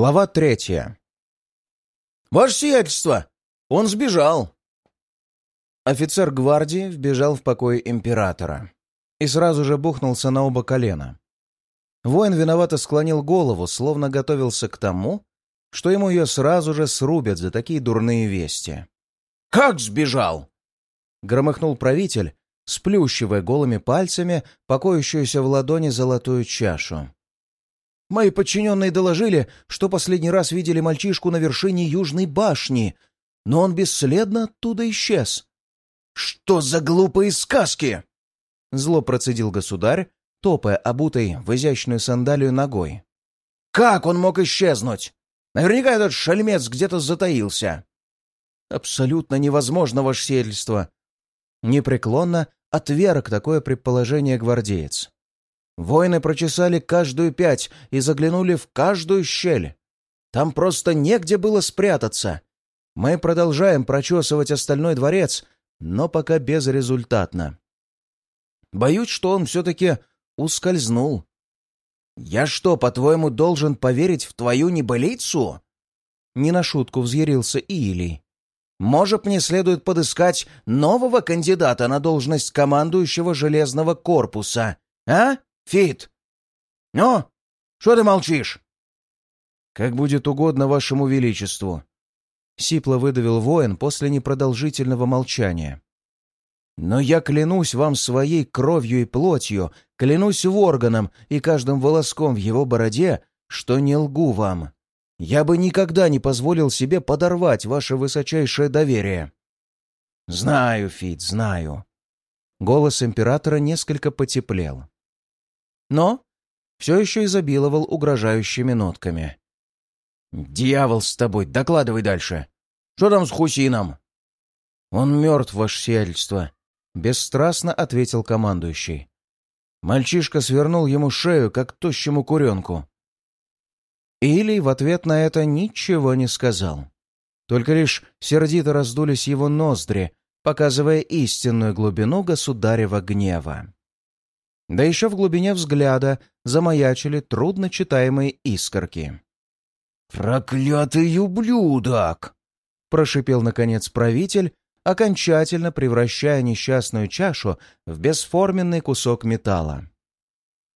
Глава третья. «Ваше сиятельство! Он сбежал!» Офицер гвардии вбежал в покой императора и сразу же бухнулся на оба колена. Воин виновато склонил голову, словно готовился к тому, что ему ее сразу же срубят за такие дурные вести. «Как сбежал?» — громыхнул правитель, сплющивая голыми пальцами покоящуюся в ладони золотую чашу. Мои подчиненные доложили, что последний раз видели мальчишку на вершине Южной башни, но он бесследно оттуда исчез. «Что за глупые сказки?» Зло процедил государь, топая обутой в изящную сандалию ногой. «Как он мог исчезнуть? Наверняка этот шальмец где-то затаился». «Абсолютно невозможно, ваше сельство!» Непреклонно отверг такое предположение гвардеец. Воины прочесали каждую пять и заглянули в каждую щель. Там просто негде было спрятаться. Мы продолжаем прочесывать остальной дворец, но пока безрезультатно. Боюсь, что он все-таки ускользнул. «Я что, по-твоему, должен поверить в твою небылицу?» Не на шутку взъярился Иилий. «Может, мне следует подыскать нового кандидата на должность командующего Железного корпуса, а?» Фит! Ну, что ты молчишь?» «Как будет угодно вашему величеству», — сипло выдавил воин после непродолжительного молчания. «Но я клянусь вам своей кровью и плотью, клянусь в органом и каждым волоском в его бороде, что не лгу вам. Я бы никогда не позволил себе подорвать ваше высочайшее доверие». «Знаю, Фит, знаю». Голос императора несколько потеплел но все еще изобиловал угрожающими нотками. «Дьявол с тобой! Докладывай дальше! Что там с Хусином?» «Он мертв, ваше сиятельство», — бесстрастно ответил командующий. Мальчишка свернул ему шею, как тощему куренку. Или в ответ на это ничего не сказал. Только лишь сердито раздулись его ноздри, показывая истинную глубину государева гнева. Да еще в глубине взгляда замаячили трудночитаемые искорки. «Проклятый ублюдок!» — прошипел, наконец, правитель, окончательно превращая несчастную чашу в бесформенный кусок металла.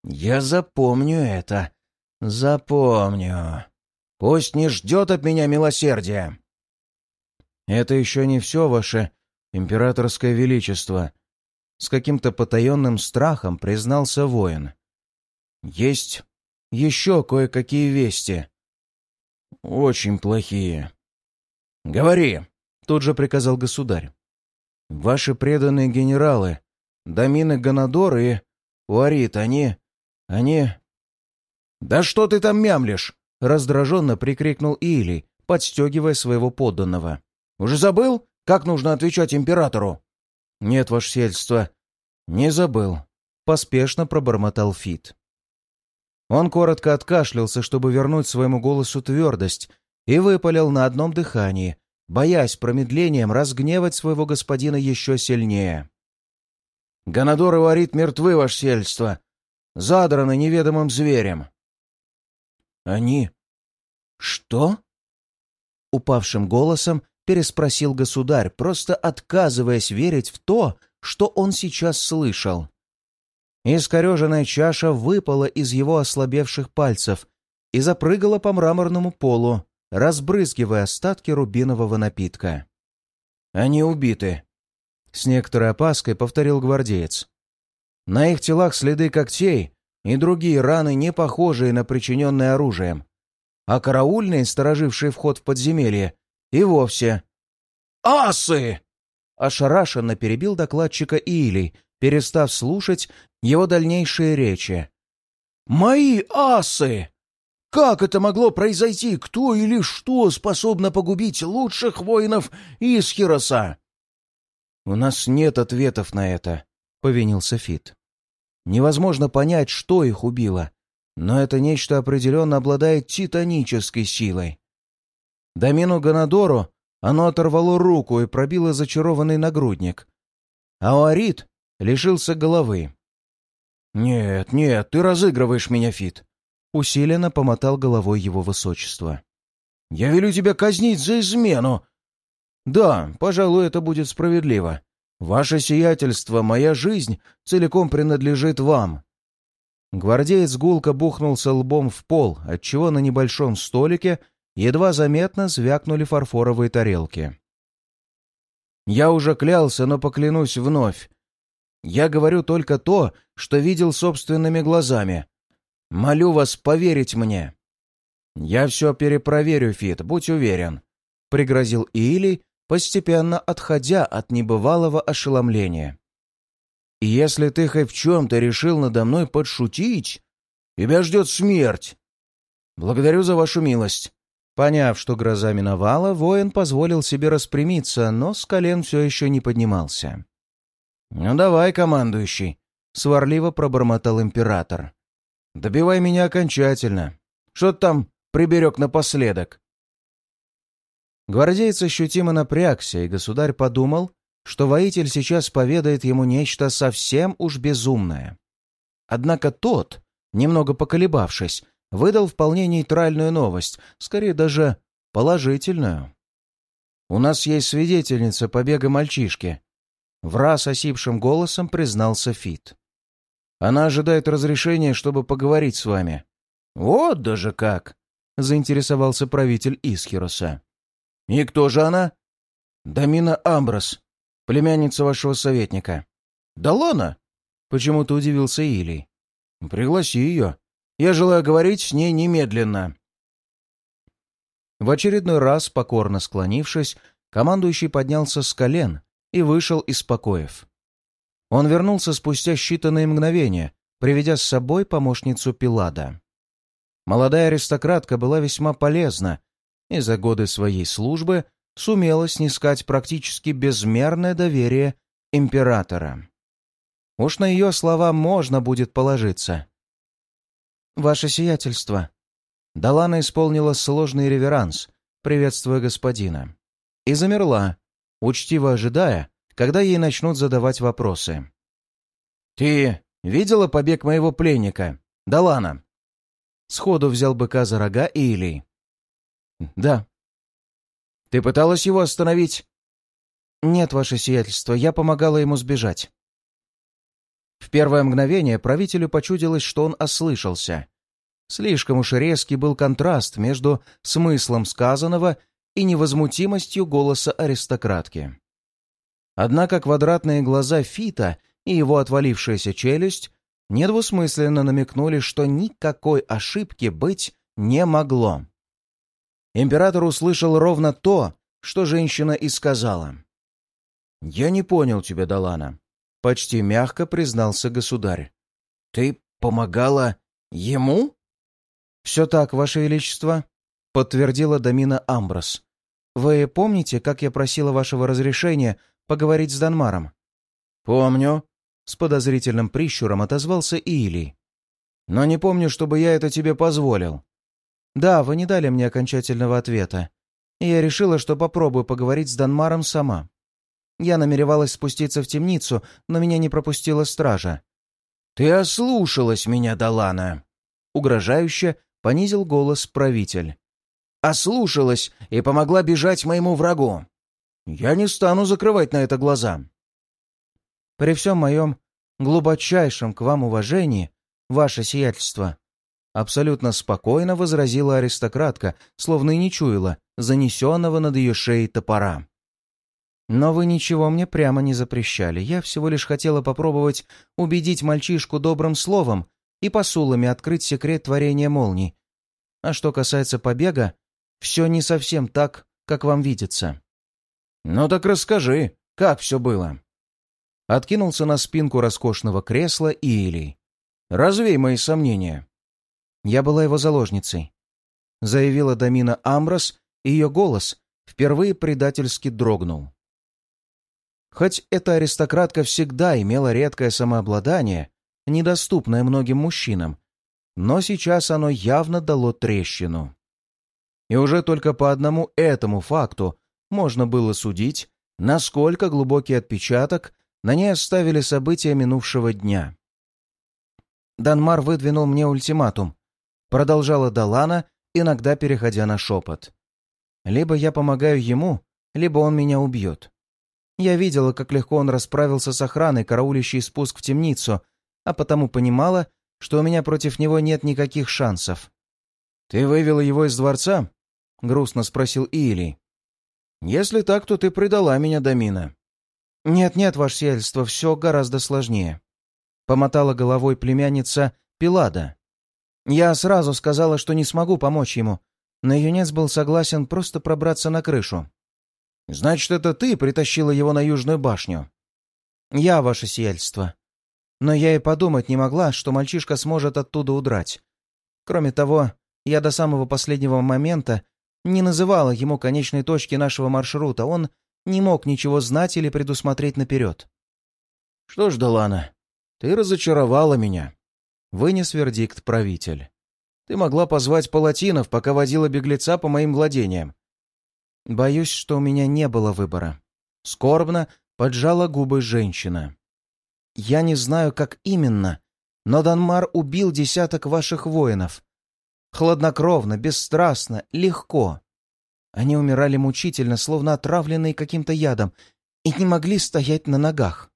«Я запомню это. Запомню. Пусть не ждет от меня милосердия». «Это еще не все, ваше императорское величество», с каким-то потаенным страхом признался воин. «Есть еще кое-какие вести. Очень плохие». «Говори», — тут же приказал государь. «Ваши преданные генералы, Дамины Ганадор и Уарит, они... они...» «Да что ты там мямлишь?» — раздраженно прикрикнул Или, подстегивая своего подданного. «Уже забыл, как нужно отвечать императору?» «Нет, ваше сельство, не забыл», — поспешно пробормотал Фит. Он коротко откашлялся, чтобы вернуть своему голосу твердость, и выпалил на одном дыхании, боясь промедлением разгневать своего господина еще сильнее. «Гонодор и Варит мертвы, ваше сельство, задраны неведомым зверем». «Они? Что?» Упавшим голосом переспросил государь, просто отказываясь верить в то, что он сейчас слышал. Искореженная чаша выпала из его ослабевших пальцев и запрыгала по мраморному полу, разбрызгивая остатки рубинового напитка. «Они убиты», — с некоторой опаской повторил гвардеец. «На их телах следы когтей и другие раны, не похожие на причиненные оружием, а караульные, сторожившие вход в подземелье, и вовсе. «Асы!» Ошарашенно перебил докладчика Илий, перестав слушать его дальнейшие речи. «Мои асы! Как это могло произойти? Кто или что способно погубить лучших воинов Исхироса?» «У нас нет ответов на это», — повинился Фит. «Невозможно понять, что их убило, но это нечто определенно обладает титанической силой. Домину Ганадору оно оторвало руку и пробило зачарованный нагрудник. А Уарит лишился головы. «Нет, нет, ты разыгрываешь меня, Фит. Усиленно помотал головой его высочество. «Я велю тебя казнить за измену!» «Да, пожалуй, это будет справедливо. Ваше сиятельство, моя жизнь целиком принадлежит вам». Гвардеец гулко бухнулся лбом в пол, отчего на небольшом столике едва заметно звякнули фарфоровые тарелки. «Я уже клялся, но поклянусь вновь. Я говорю только то, что видел собственными глазами. Молю вас поверить мне». «Я все перепроверю, Фит, будь уверен», — пригрозил Иилий, постепенно отходя от небывалого ошеломления. «И если ты хоть в чем-то решил надо мной подшутить, тебя ждет смерть. Благодарю за вашу милость». Поняв, что гроза миновала, воин позволил себе распрямиться, но с колен все еще не поднимался. «Ну давай, командующий», — сварливо пробормотал император. «Добивай меня окончательно. Что ты там приберег напоследок?» Гвардеец ощутимо напрягся, и государь подумал, что воитель сейчас поведает ему нечто совсем уж безумное. Однако тот, немного поколебавшись, выдал вполне нейтральную новость, скорее даже положительную. «У нас есть свидетельница побега мальчишки», — в раз осипшим голосом признался Фит. «Она ожидает разрешения, чтобы поговорить с вами». «Вот даже как!» — заинтересовался правитель Исхироса. «И кто же она?» «Дамина Амброс, племянница вашего советника». «Да ладно?» — почему-то удивился Илий. «Пригласи ее. Я желаю говорить с ней немедленно». В очередной раз, покорно склонившись, командующий поднялся с колен и вышел из покоев. Он вернулся спустя считанные мгновения, приведя с собой помощницу Пилада. Молодая аристократка была весьма полезна и за годы своей службы сумела снискать практически безмерное доверие императора. Уж на ее слова можно будет положиться. «Ваше сиятельство!» Далана исполнила сложный реверанс, приветствуя господина, и замерла, учтиво ожидая, когда ей начнут задавать вопросы. «Ты видела побег моего пленника, Далана?» Сходу взял быка за рога Илий. «Да». «Ты пыталась его остановить?» «Нет, ваше сиятельство, я помогала ему сбежать». В первое мгновение правителю почудилось, что он ослышался. Слишком уж резкий был контраст между смыслом сказанного и невозмутимостью голоса аристократки. Однако квадратные глаза Фита и его отвалившаяся челюсть недвусмысленно намекнули, что никакой ошибки быть не могло. Император услышал ровно то, что женщина и сказала. «Я не понял тебя, Далана», — почти мягко признался государь. «Ты помогала ему?» «Все так, Ваше Величество», — подтвердила Дамина Амброс. «Вы помните, как я просила вашего разрешения поговорить с Данмаром?» «Помню», — с подозрительным прищуром отозвался Иилий. «Но не помню, чтобы я это тебе позволил». «Да, вы не дали мне окончательного ответа. Я решила, что попробую поговорить с Данмаром сама. Я намеревалась спуститься в темницу, но меня не пропустила стража». «Ты ослушалась меня, Далана!» Угрожающе понизил голос правитель. «Ослушалась и помогла бежать моему врагу. Я не стану закрывать на это глаза». «При всем моем глубочайшем к вам уважении, ваше сиятельство», Абсолютно спокойно возразила аристократка, словно и не чуяла занесенного над ее шеей топора. «Но вы ничего мне прямо не запрещали. Я всего лишь хотела попробовать убедить мальчишку добрым словом и посулами открыть секрет творения молний. А что касается побега, все не совсем так, как вам видится». «Ну так расскажи, как все было?» Откинулся на спинку роскошного кресла Иилий. «Развей мои сомнения». Я была его заложницей», — заявила Дамина Амброс, и ее голос впервые предательски дрогнул. Хоть эта аристократка всегда имела редкое самообладание, недоступное многим мужчинам, но сейчас оно явно дало трещину. И уже только по одному этому факту можно было судить, насколько глубокий отпечаток на ней оставили события минувшего дня. Данмар выдвинул мне ультиматум продолжала Далана, иногда переходя на шепот. «Либо я помогаю ему, либо он меня убьет. Я видела, как легко он расправился с охраной, караулищей спуск в темницу, а потому понимала, что у меня против него нет никаких шансов. «Ты вывела его из дворца?» — грустно спросил Иилий. «Если так, то ты предала меня, Дамина». «Нет-нет, ваше сельство, все гораздо сложнее», — помотала головой племянница Пилада. «Я сразу сказала, что не смогу помочь ему, но юнец был согласен просто пробраться на крышу». «Значит, это ты притащила его на Южную башню?» «Я, ваше сиятельство. Но я и подумать не могла, что мальчишка сможет оттуда удрать. Кроме того, я до самого последнего момента не называла ему конечной точки нашего маршрута, он не мог ничего знать или предусмотреть наперед. «Что ж, Далана, ты разочаровала меня», — вынес вердикт правитель. «Ты могла позвать палатинов, пока водила беглеца по моим владениям». «Боюсь, что у меня не было выбора». Скорбно поджала губы женщина. «Я не знаю, как именно, но Данмар убил десяток ваших воинов. Хладнокровно, бесстрастно, легко. Они умирали мучительно, словно отравленные каким-то ядом, и не могли стоять на ногах.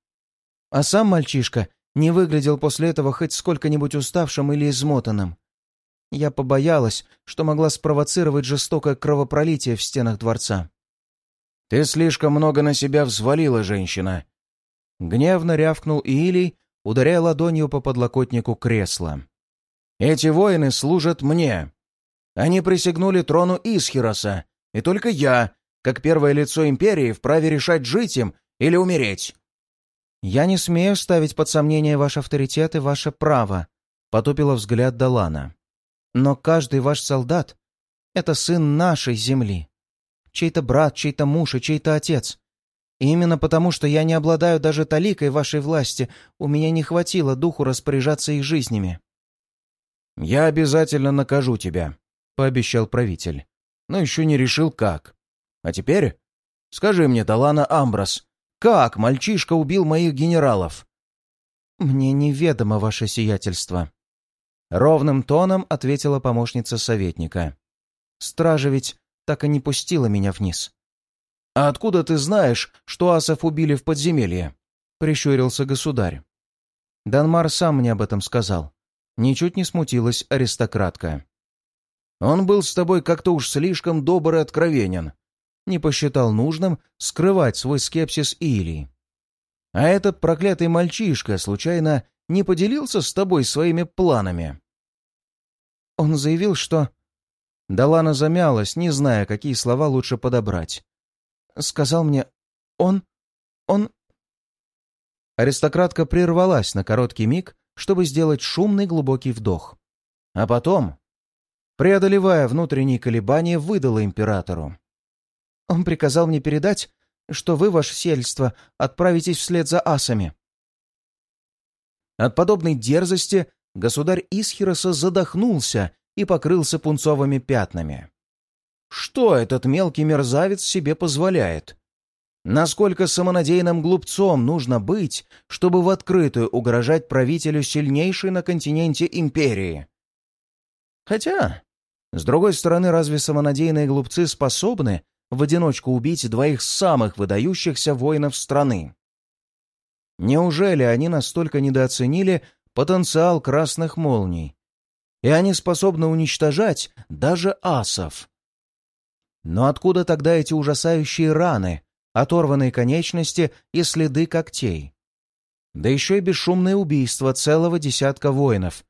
А сам мальчишка не выглядел после этого хоть сколько-нибудь уставшим или измотанным. Я побоялась, что могла спровоцировать жестокое кровопролитие в стенах дворца. «Ты слишком много на себя взвалила, женщина!» Гневно рявкнул Иилий, ударяя ладонью по подлокотнику кресла. «Эти воины служат мне. Они присягнули трону Исхироса, и только я, как первое лицо Империи, вправе решать, жить им или умереть». «Я не смею ставить под сомнение ваш авторитет и ваше право», — потупила взгляд Далана. «Но каждый ваш солдат — это сын нашей земли. Чей-то брат, чей-то муж и чей-то отец. И именно потому, что я не обладаю даже таликой вашей власти, у меня не хватило духу распоряжаться их жизнями». «Я обязательно накажу тебя», — пообещал правитель. «Но еще не решил, как. А теперь скажи мне, Талана Амброс, как мальчишка убил моих генералов?» «Мне неведомо ваше сиятельство», — ровным тоном ответила помощница советника. «Стража ведь так и не пустила меня вниз. «А откуда ты знаешь, что асов убили в подземелье?» — прищурился государь. Данмар сам мне об этом сказал. Ничуть не смутилась аристократка. «Он был с тобой как-то уж слишком добр и откровенен. Не посчитал нужным скрывать свой скепсис Илии. А этот проклятый мальчишка случайно не поделился с тобой своими планами?» Он заявил, что... Далана замялась, не зная, какие слова лучше подобрать сказал мне «он... он...» Аристократка прервалась на короткий миг, чтобы сделать шумный глубокий вдох. А потом, преодолевая внутренние колебания, выдала императору. «Он приказал мне передать, что вы, ваше сельство, отправитесь вслед за асами». От подобной дерзости государь Исхироса задохнулся и покрылся пунцовыми пятнами. Что этот мелкий мерзавец себе позволяет? Насколько самонадеянным глупцом нужно быть, чтобы в открытую угрожать правителю сильнейшей на континенте империи? Хотя, с другой стороны, разве самонадеянные глупцы способны в одиночку убить двоих самых выдающихся воинов страны? Неужели они настолько недооценили потенциал красных молний? И они способны уничтожать даже асов? Но откуда тогда эти ужасающие раны, оторванные конечности и следы когтей? Да еще и бесшумное убийство целого десятка воинов,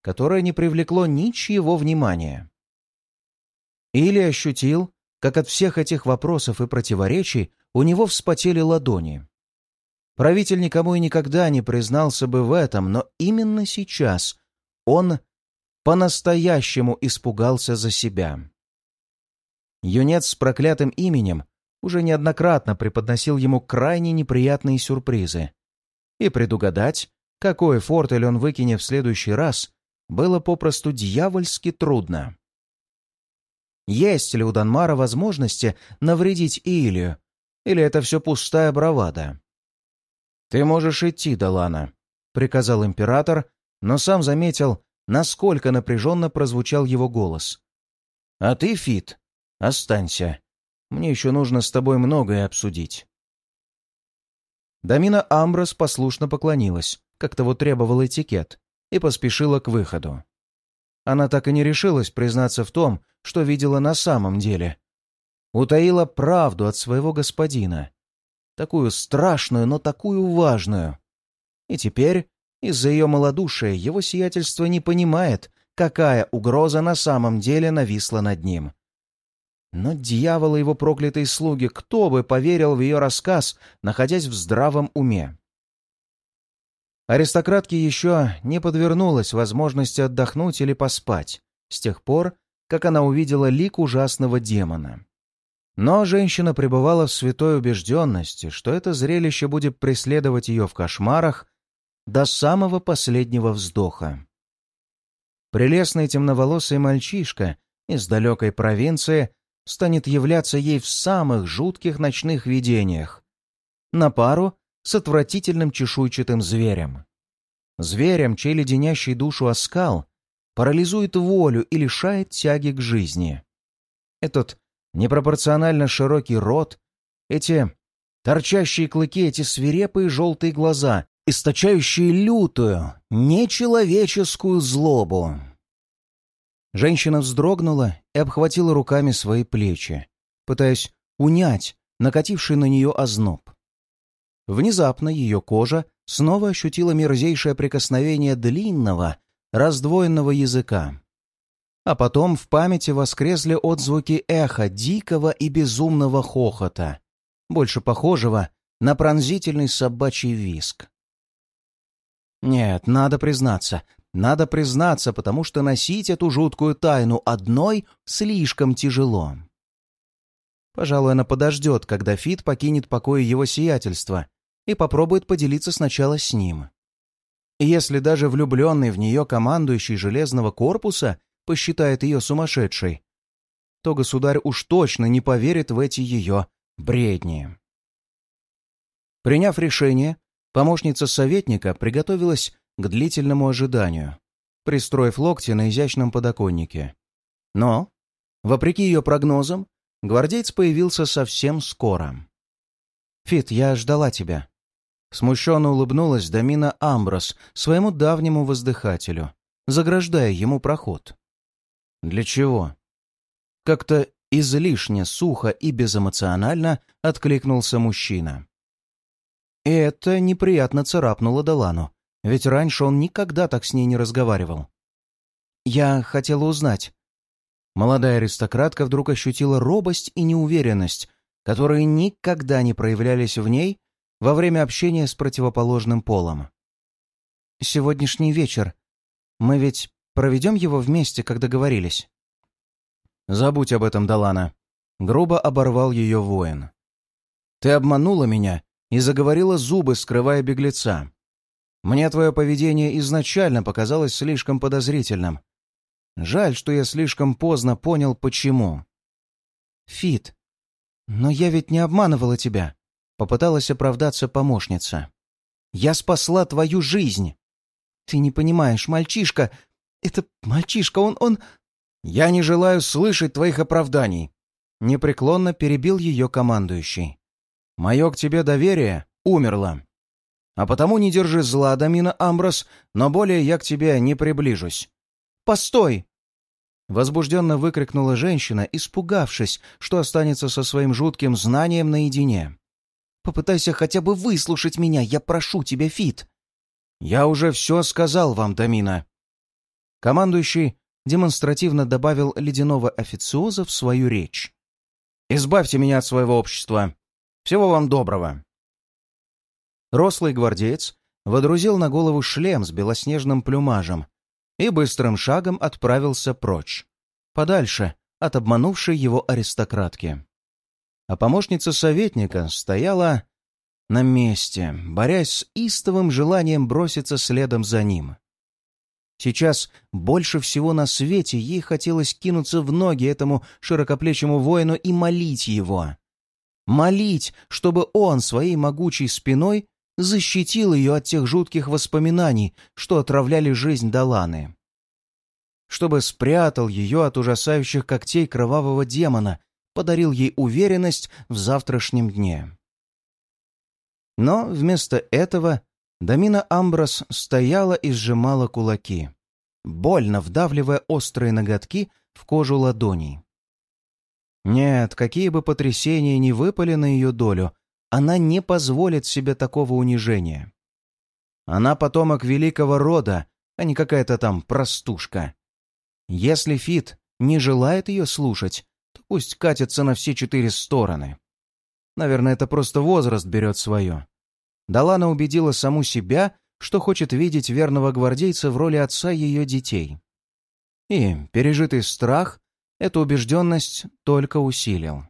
которое не привлекло ничьего внимания. Или ощутил, как от всех этих вопросов и противоречий у него вспотели ладони. Правитель никому и никогда не признался бы в этом, но именно сейчас он по-настоящему испугался за себя. Юнец с проклятым именем уже неоднократно преподносил ему крайне неприятные сюрпризы. И предугадать, какой фортель он выкинет в следующий раз, было попросту дьявольски трудно. Есть ли у Данмара возможности навредить Илью, или это все пустая бравада? «Ты можешь идти, Далана», — приказал император, но сам заметил, насколько напряженно прозвучал его голос. «А ты, Фит, останься. Мне еще нужно с тобой многое обсудить». Дамина Амброс послушно поклонилась, как того требовал этикет, и поспешила к выходу. Она так и не решилась признаться в том, что видела на самом деле. Утаила правду от своего господина. Такую страшную, но такую важную. И теперь, из-за ее малодушия, его сиятельство не понимает, какая угроза на самом деле нависла над ним. Но дьяволы его проклятые слуги, кто бы поверил в ее рассказ, находясь в здравом уме? Аристократке еще не подвернулась возможности отдохнуть или поспать с тех пор, как она увидела лик ужасного демона. Но женщина пребывала в святой убежденности, что это зрелище будет преследовать ее в кошмарах до самого последнего вздоха. Прелестный темноволосый мальчишка из далекой провинции станет являться ей в самых жутких ночных видениях, на пару с отвратительным чешуйчатым зверем. Зверем, чей леденящий душу оскал парализует волю и лишает тяги к жизни. Этот непропорционально широкий рот, эти торчащие клыки, эти свирепые желтые глаза, источающие лютую, нечеловеческую злобу. Женщина вздрогнула и обхватила руками свои плечи, пытаясь унять накативший на нее озноб. Внезапно ее кожа снова ощутила мерзейшее прикосновение длинного, раздвоенного языка. А потом в памяти воскресли отзвуки эха дикого и безумного хохота, больше похожего на пронзительный собачий виск. Нет, надо признаться, надо признаться, потому что носить эту жуткую тайну одной слишком тяжело. Пожалуй, она подождет, когда Фит покинет покои его сиятельства и попробует поделиться сначала с ним. Если даже влюбленный в нее командующий Железного корпуса посчитает ее сумасшедшей, то государь уж точно не поверит в эти ее бредни. Приняв решение, помощница советника приготовилась к длительному ожиданию, пристроив локти на изящном подоконнике. Но, вопреки ее прогнозам, гвардейц появился совсем скоро. «Фит, я ждала тебя», Смущенно улыбнулась Дамина Амброс своему давнему воздыхателю, заграждая ему проход. «Для чего?» Как-то излишне сухо и безэмоционально откликнулся мужчина. И это неприятно царапнуло Далану, ведь раньше он никогда так с ней не разговаривал. «Я хотела узнать». Молодая аристократка вдруг ощутила робость и неуверенность, которые никогда не проявлялись в ней во время общения с противоположным полом. «Сегодняшний вечер. Мы ведь проведем его вместе, как договорились?» «Забудь об этом, Далана», — грубо оборвал ее воин. «Ты обманула меня и заговорила зубы, скрывая беглеца. Мне твое поведение изначально показалось слишком подозрительным. Жаль, что я слишком поздно понял, почему». «Фит, но я ведь не обманывала тебя. Попыталась оправдаться помощница. «Я спасла твою жизнь!» «Ты не понимаешь, мальчишка! Это мальчишка, он... он...» «Я не желаю слышать твоих оправданий!» Непреклонно перебил ее командующий. «Мое к тебе доверие умерло. А потому не держи зла, Дамина Амброс, но более я к тебе не приближусь». «Постой!» Возбужденно выкрикнула женщина, испугавшись, что останется со своим жутким знанием наедине. Попытайся хотя бы выслушать меня, я прошу тебя, Фит!» «Я уже все сказал вам, Дамина!» Командующий демонстративно добавил ледяного официоза в свою речь. «Избавьте меня от своего общества! Всего вам доброго!» Рослый гвардеец водрузил на голову шлем с белоснежным плюмажем и быстрым шагом отправился прочь, подальше от обманувшей его аристократки а помощница советника стояла на месте, борясь с истовым желанием броситься следом за ним. Сейчас больше всего на свете ей хотелось кинуться в ноги этому широкоплечему воину и молить его. Молить, чтобы он своей могучей спиной защитил ее от тех жутких воспоминаний, что отравляли жизнь Даланы. чтобы спрятал ее от ужасающих когтей кровавого демона, подарил ей уверенность в завтрашнем дне. Но вместо этого Дамина Амброс стояла и сжимала кулаки, больно вдавливая острые ноготки в кожу ладоней. Нет, какие бы потрясения ни выпали на ее долю, она не позволит себе такого унижения. Она потомок великого рода, а не какая-то там простушка. Если Фит не желает ее слушать, то пусть катится на все четыре стороны. Наверное, это просто возраст берет свое. Далана убедила саму себя, что хочет видеть верного гвардейца в роли отца ее детей. И пережитый страх эту убежденность только усилил.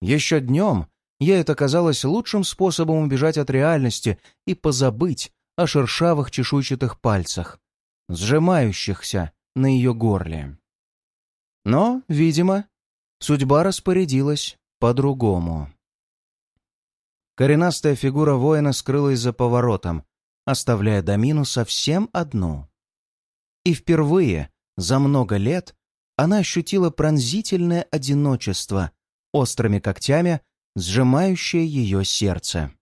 Еще днем ей это казалось лучшим способом убежать от реальности и позабыть о шершавых чешуйчатых пальцах, сжимающихся на ее горле. Но, видимо, судьба распорядилась по-другому. Коренастая фигура воина скрылась за поворотом, оставляя Домину совсем одну. И впервые за много лет она ощутила пронзительное одиночество, острыми когтями сжимающее ее сердце.